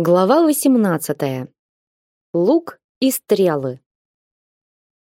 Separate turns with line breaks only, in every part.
Глава 18. Лук и стрелы.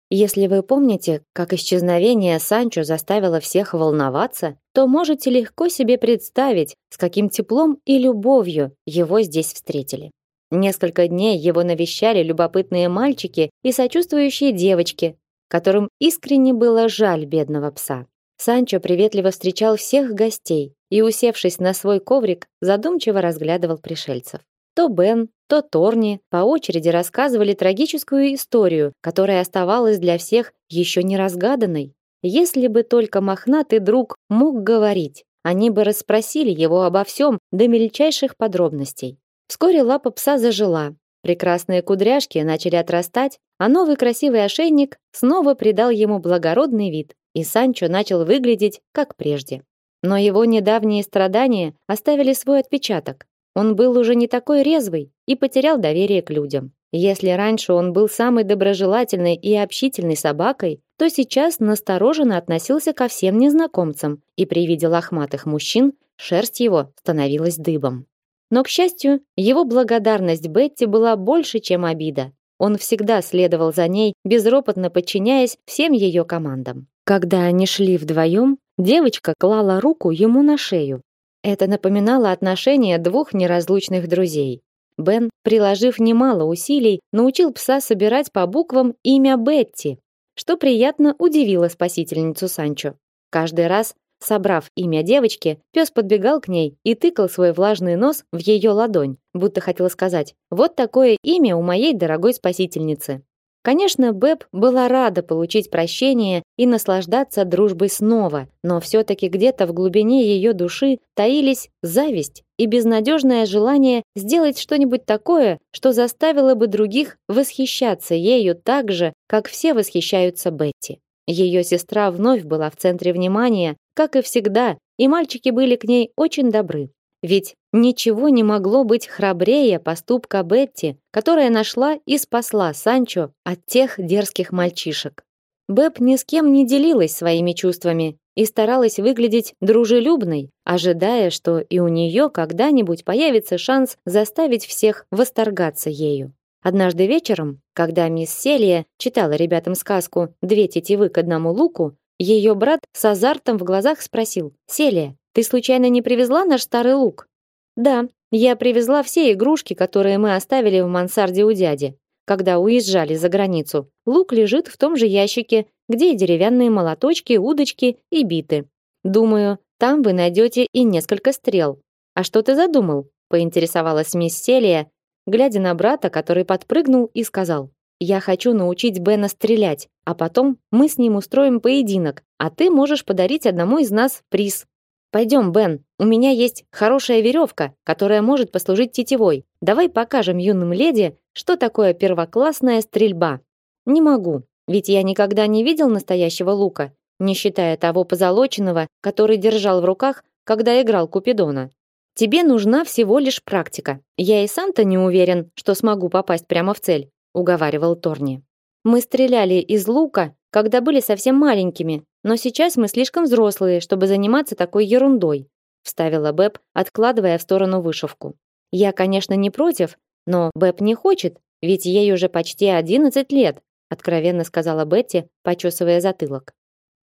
Если вы помните, как исчезновение Санчо заставило всех волноваться, то можете легко себе представить, с каким теплом и любовью его здесь встретили. Несколько дней его навещали любопытные мальчики и сочувствующие девочки, которым искренне было жаль бедного пса. Санчо приветливо встречал всех гостей и, усевшись на свой коврик, задумчиво разглядывал пришельцев. То Бен, то Торни по очереди рассказывали трагическую историю, которая оставалась для всех еще не разгаданной. Если бы только мохнатый друг мог говорить, они бы расспросили его обо всем до мельчайших подробностей. Вскоре лапа пса зажила. Прекрасные кудряшки начали отрастать, а новый красивый ошейник снова придал ему благородный вид, и Санчо начал выглядеть как прежде. Но его недавние страдания оставили свой отпечаток. Он был уже не такой резвый и потерял доверие к людям. Если раньше он был самой доброжелательной и общительной собакой, то сейчас настороженно относился ко всем незнакомцам, и при виде лохматых мужчин шерсть его становилась дыбом. Но, к счастью, его благодарность Бетти была больше, чем обида. Он всегда следовал за ней, безропотно подчиняясь всем ее командам. Когда они шли вдвоем, девочка клала руку ему на шею, это напоминало отношения двух неразлучных друзей. Бен, приложив немало усилий, научил пса собирать по буквам имя Бетти, что приятно удивило спасительницу Санчо. Каждый раз, собрав имя девочки, пес подбегал к ней и тыкал свой влажный нос в ее ладонь, будто хотел сказать: "Вот такое имя у моей дорогой спасительницы". Конечно, Бэб была рада получить прощение и наслаждаться дружбой снова, но все-таки где-то в глубине ее души таились зависть и безнадежное желание сделать что-нибудь такое, что заставило бы других восхищаться ею так же, как все восхищаются Бетти. Ее сестра вновь была в центре внимания, как и всегда, и мальчики были к ней очень добры. Ведь ничего не могло быть храбрее поступка Бетти, которая нашла и спасла Санчо от тех дерзких мальчишек. Бэб ни с кем не делилась своими чувствами и старалась выглядеть дружелюбной, ожидая, что и у нее когда-нибудь появится шанс заставить всех восторгаться ею. Однажды вечером, когда мисс Селия читала ребятам сказку «Две тетивы к одному луку», ее брат с азартом в глазах спросил «Селия, ты случайно не привезла наш старый лук? Да, я привезла все игрушки, которые мы оставили в мансарде у дяди, когда уезжали за границу. Лук лежит в том же ящике, где и деревянные молоточки, удочки и биты. Думаю, там вы найдете и несколько стрел. А что ты задумал? поинтересовалась мисс Селия, глядя на брата, который подпрыгнул и сказал: "Я хочу научить Бена стрелять, а потом мы с ним устроим поединок, а ты можешь подарить одному из нас приз". Пойдем, Бен, у меня есть хорошая веревка, которая может послужить тетивой. Давай покажем юным леди, что такое первоклассная стрельба. Не могу, ведь я никогда не видел настоящего лука, не считая того позолоченного, который держал в руках, когда играл Купидона. Тебе нужна всего лишь практика. Я и сам-то не уверен, что смогу попасть прямо в цель, уговаривал Торни. Мы стреляли из лука, когда были совсем маленькими, но сейчас мы слишком взрослые, чтобы заниматься такой ерундой, вставила Бэб, откладывая в сторону вышивку. Я, конечно, не против, но Бэб не хочет, ведь ей уже почти 11 лет, откровенно сказала Бетти, почесывая затылок.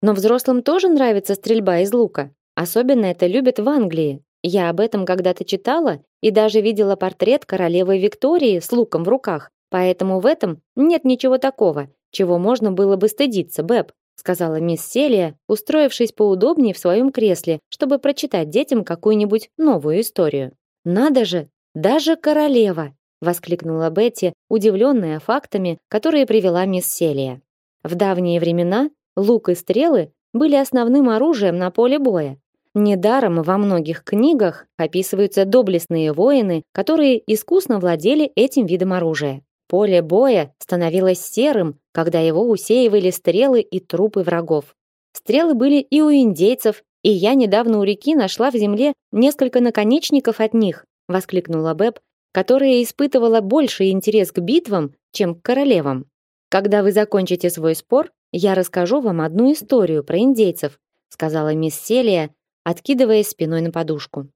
Но взрослым тоже нравится стрельба из лука. Особенно это любят в Англии. Я об этом когда-то читала и даже видела портрет королевы Виктории с луком в руках. Поэтому в этом нет ничего такого, чего можно было бы стыдиться, Бэб сказала мисс Селия, устроившись поудобнее в своем кресле, чтобы прочитать детям какую-нибудь новую историю. Надо же, даже королева, воскликнула Бетти, удивленная фактами, которые привела мисс Селия. В давние времена лук и стрелы были основным оружием на поле боя. Недаром во многих книгах описываются доблестные воины, которые искусно владели этим видом оружия. Поле боя становилось серым, когда его усеивали стрелы и трупы врагов. Стрелы были и у индейцев, и я недавно у реки нашла в земле несколько наконечников от них, воскликнула Бэб, которая испытывала больший интерес к битвам, чем к королевам. Когда вы закончите свой спор, я расскажу вам одну историю про индейцев, сказала мисс Селия, откидываясь спиной на подушку.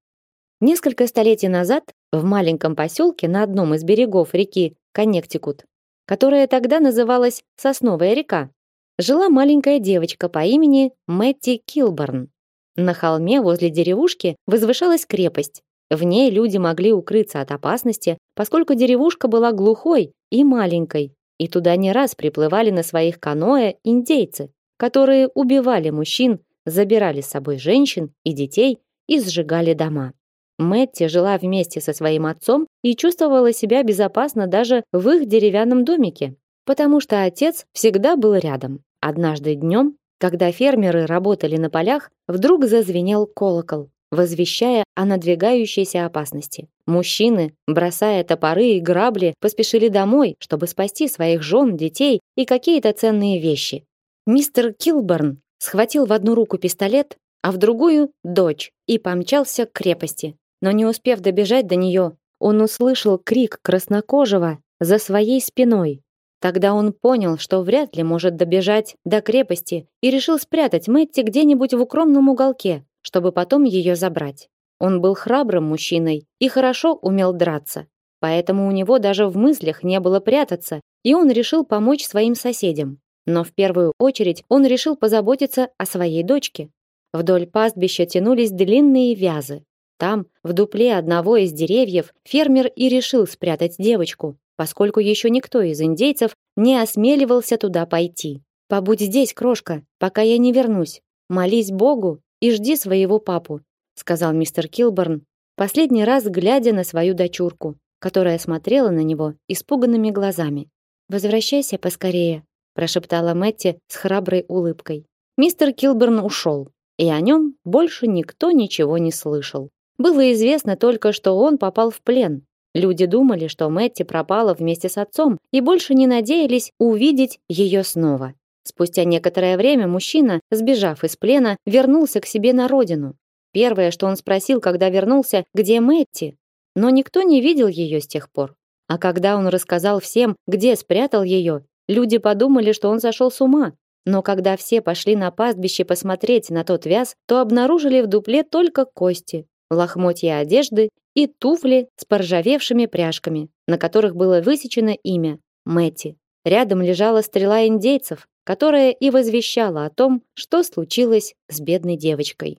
Несколько столетий назад в маленьком поселке на одном из берегов реки Коннектикут, которая тогда называлась Сосновая река, жила маленькая девочка по имени Мэтти Килборн. На холме возле деревушки возвышалась крепость. В ней люди могли укрыться от опасности, поскольку деревушка была глухой и маленькой, и туда не раз приплывали на своих каноэ индейцы, которые убивали мужчин, забирали с собой женщин и детей и сжигали дома. Мэтти жила вместе со своим отцом и чувствовала себя безопасно даже в их деревянном домике, потому что отец всегда был рядом. Однажды днем, когда фермеры работали на полях, вдруг зазвенел колокол, возвещая о надвигающейся опасности. Мужчины, бросая топоры и грабли, поспешили домой, чтобы спасти своих жен, детей и какие-то ценные вещи. Мистер Килберн схватил в одну руку пистолет, а в другую дочь и помчался к крепости. Но не успев добежать до нее, он услышал крик краснокожего за своей спиной. Тогда он понял, что вряд ли может добежать до крепости и решил спрятать Мэтти где-нибудь в укромном уголке, чтобы потом ее забрать. Он был храбрым мужчиной и хорошо умел драться. Поэтому у него даже в мыслях не было прятаться, и он решил помочь своим соседям. Но в первую очередь он решил позаботиться о своей дочке. Вдоль пастбища тянулись длинные вязы. Там, в дупле одного из деревьев, фермер и решил спрятать девочку, поскольку еще никто из индейцев не осмеливался туда пойти. Побудь здесь, крошка, пока я не вернусь. Молись Богу и жди своего папу, сказал мистер Килборн, последний раз глядя на свою дочурку, которая смотрела на него испуганными глазами. Возвращайся поскорее, прошептала Мэтти с храброй улыбкой. Мистер Килборн ушел, и о нем больше никто ничего не слышал. Было известно только, что он попал в плен, Люди думали, что Мэтти пропала вместе с отцом и больше не надеялись увидеть ее снова. Спустя некоторое время мужчина, сбежав из плена, вернулся к себе на родину. Первое, что он спросил, когда вернулся, где Мэтти? Но никто не видел ее с тех пор. А когда он рассказал всем, где спрятал ее, люди подумали, что он сошел с ума. Но когда все пошли на пастбище посмотреть на тот вяз, то обнаружили в дупле только кости, лохмотья одежды и туфли с поржавевшими пряжками, на которых было высечено имя Мэти. Рядом лежала стрела индейцев, которая и возвещала о том, что случилось с бедной девочкой.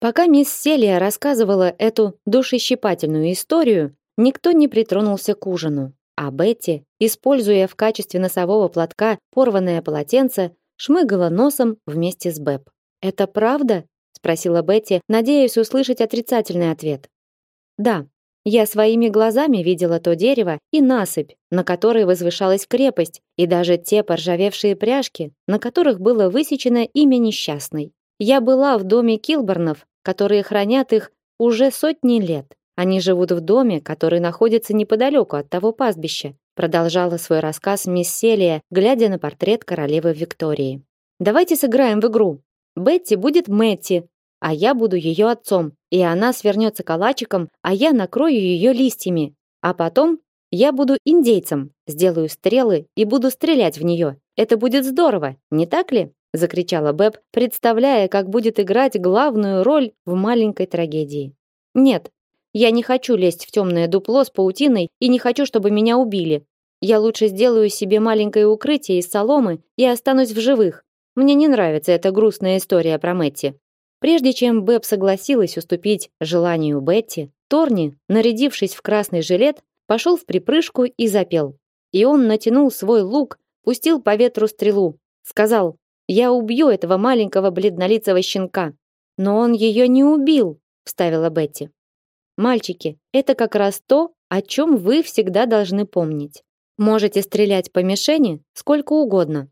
Пока мисс Селия рассказывала эту душещипательную историю, никто не притронулся к ужину, а Бетти, используя в качестве носового платка порванное полотенце, шмыгала носом вместе с Бэб. «Это правда?» — спросила Бетти, надеясь услышать отрицательный ответ. Да, я своими глазами видела то дерево и насыпь, на которой возвышалась крепость, и даже те поржавевшие пряжки, на которых было высечено имя несчастной. Я была в доме Килборнов, которые хранят их уже сотни лет. Они живут в доме, который находится неподалеку от того пастбища. Продолжала свой рассказ мисс Селия, глядя на портрет королевы Виктории. Давайте сыграем в игру. Бетти будет Мэтти, а я буду ее отцом, и она свернется калачиком, а я накрою ее листьями. А потом я буду индейцем, сделаю стрелы и буду стрелять в нее. Это будет здорово, не так ли? закричала Бэб, представляя, как будет играть главную роль в маленькой трагедии. Нет, я не хочу лезть в темное дупло с паутиной и не хочу, чтобы меня убили. Я лучше сделаю себе маленькое укрытие из соломы и останусь в живых. Мне не нравится эта грустная история про Мэтти. Прежде чем Бэб согласилась уступить желанию Бетти, Торни, нарядившись в красный жилет, пошел в припрыжку и запел. И он натянул свой лук, пустил по ветру стрелу, сказал: "Я убью этого маленького бледнолицего щенка". Но он ее не убил, вставила Бетти. Мальчики, это как раз то, о чем вы всегда должны помнить. Можете стрелять по мишени сколько угодно,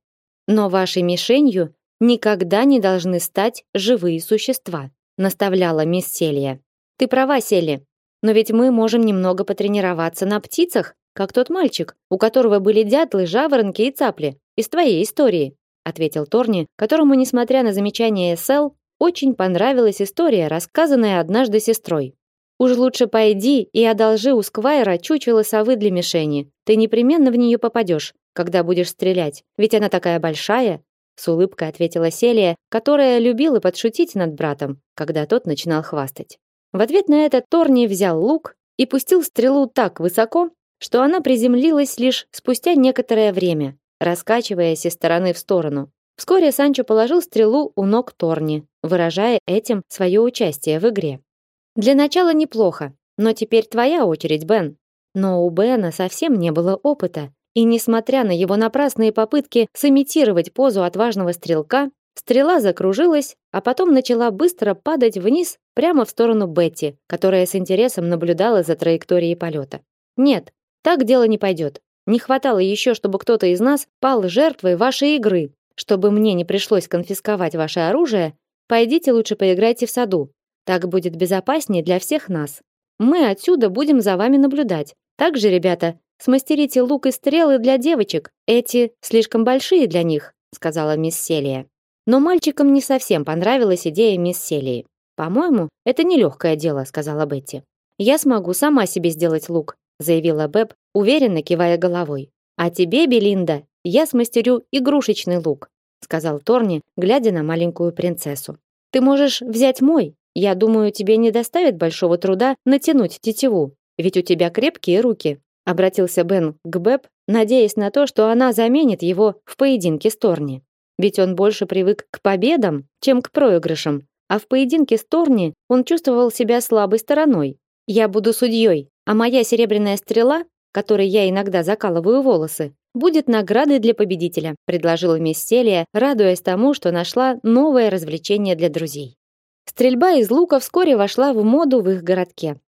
но вашей мишенью никогда не должны стать живые существа, наставляла мисс Селия. Ты права, Сели. Но ведь мы можем немного потренироваться на птицах, как тот мальчик, у которого были дятлы, жаворонки и цапли, из твоей истории, ответил Торни, которому, несмотря на замечание Сэл, очень понравилась история, рассказанная однажды сестрой. Уж лучше пойди и одолжи у Сквайра чучело совы для мишени. Ты непременно в нее попадешь, когда будешь стрелять, ведь она такая большая, с улыбкой ответила Селия, которая любила подшутить над братом, когда тот начинал хвастать. В ответ на это Торни взял лук и пустил стрелу так высоко, что она приземлилась лишь спустя некоторое время, раскачиваясь из стороны в сторону. Вскоре Санчо положил стрелу у ног Торни, выражая этим свое участие в игре. Для начала неплохо, но теперь твоя очередь, Бен. Но у Бена совсем не было опыта, и несмотря на его напрасные попытки сымитировать позу отважного стрелка, стрела закружилась, а потом начала быстро падать вниз прямо в сторону Бетти, которая с интересом наблюдала за траекторией полета. Нет, так дело не пойдет. Не хватало еще, чтобы кто-то из нас пал жертвой вашей игры. Чтобы мне не пришлось конфисковать ваше оружие, пойдите лучше поиграйте в саду. Так будет безопаснее для всех нас. Мы отсюда будем за вами наблюдать. Также, ребята, смастерите лук и стрелы для девочек. Эти слишком большие для них, сказала мисс Селия. Но мальчикам не совсем понравилась идея мисс Селии. По-моему, это нелегкое дело, сказала Бетти. Я смогу сама себе сделать лук, заявила Бэб, уверенно кивая головой. А тебе, Белинда, я смастерю игрушечный лук, сказал Торни, глядя на маленькую принцессу. Ты можешь взять мой, я думаю, тебе не доставит большого труда натянуть тетиву, ведь у тебя крепкие руки. Обратился Бен к Бэб, надеясь на то, что она заменит его в поединке с Торни. Ведь он больше привык к победам, чем к проигрышам, а в поединке с Торни он чувствовал себя слабой стороной. Я буду судьей, а моя серебряная стрела, которой я иногда закалываю волосы, будет наградой для победителя, предложила мисс Селия, радуясь тому, что нашла новое развлечение для друзей. Стрельба из лука вскоре вошла в моду в их городке.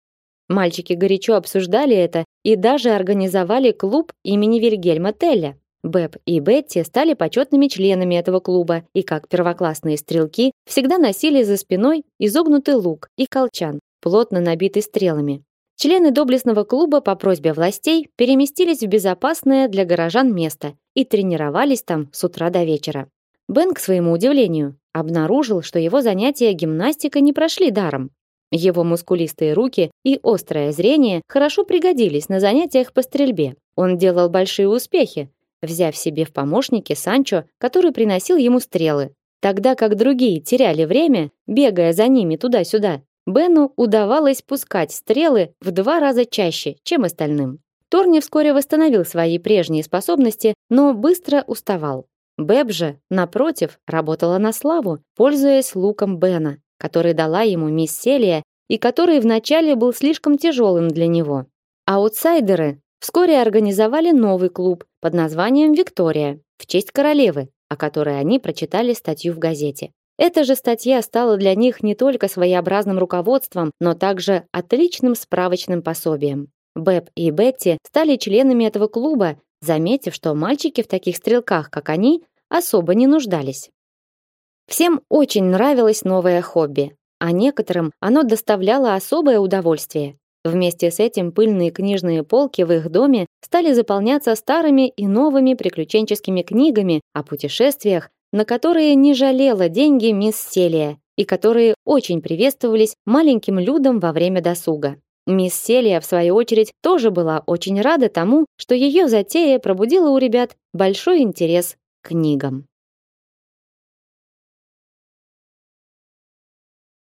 Мальчики горячо обсуждали это и даже организовали клуб имени Вильгельма Телля. Бэб и Бетти стали почетными членами этого клуба и, как первоклассные стрелки, всегда носили за спиной изогнутый лук и колчан, плотно набитый стрелами. Члены доблестного клуба по просьбе властей переместились в безопасное для горожан место и тренировались там с утра до вечера. Бен, к своему удивлению, обнаружил, что его занятия гимнастикой не прошли даром. Его мускулистые руки и острое зрение хорошо пригодились на занятиях по стрельбе. Он делал большие успехи, взяв себе в помощники Санчо, который приносил ему стрелы. Тогда как другие теряли время, бегая за ними туда-сюда, Бену удавалось пускать стрелы в два раза чаще, чем остальным. Торни вскоре восстановил свои прежние способности, но быстро уставал. Бэб же, напротив, работала на славу, пользуясь луком Бена, который дала ему мисс Селия и который вначале был слишком тяжелым для него. Аутсайдеры вскоре организовали новый клуб под названием «Виктория» в честь королевы, о которой они прочитали статью в газете. Эта же статья стала для них не только своеобразным руководством, но также отличным справочным пособием. Бэб и Бетти стали членами этого клуба, заметив, что мальчики в таких стрелках, как они, особо не нуждались. Всем очень нравилось новое хобби, а некоторым оно доставляло особое удовольствие. Вместе с этим пыльные книжные полки в их доме стали заполняться старыми и новыми приключенческими книгами о путешествиях, на которые не жалела деньги мисс Селия и которые очень приветствовались маленьким людям во время досуга. Мисс Селия, в свою очередь, тоже была очень рада тому, что ее затея пробудила у ребят большой интерес к книгам.